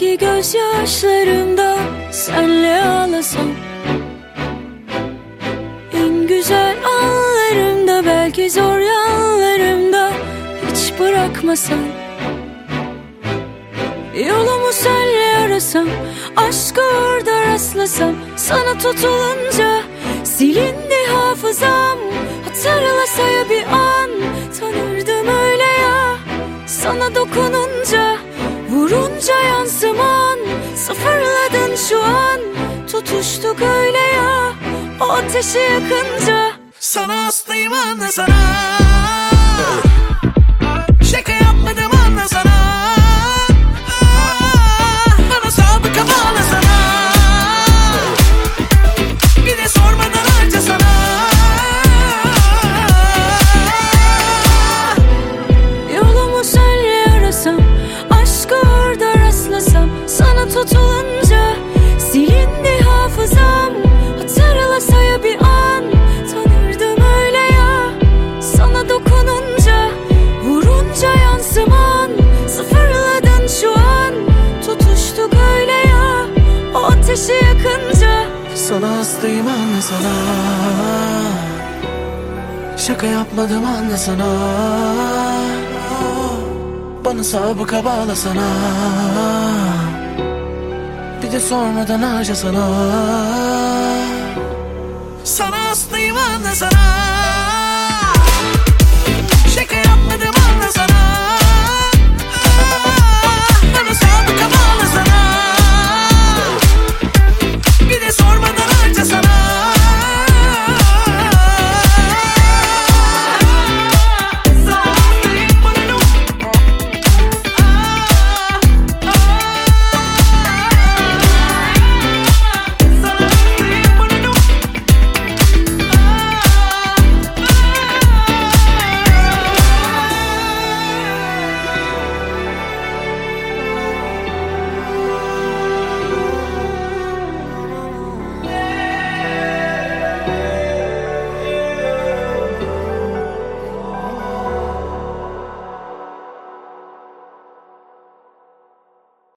Belki gözyaşlarımda senle ağlasam. En güzel anlarımda belki zor yanlarımda Hiç bırakmasam. Yolumu senle arasam Aşkı orada rastlasam. Sana tutulunca Silindi hafızam. Hatırlasa ya bir an Tanırdım öyle ya. Sana dokununca Vurunca yansıman Sıfırladın şu an. Tutuştuk öyle ya O ateşi yakınca. Sana hastayım anla sana ateşi yakınca. Sana hastayım anla sana. Şaka yapmadım anla sana. Bana sabıka bağla sana Bir de sormadan harca sana Sana hastayım anla sana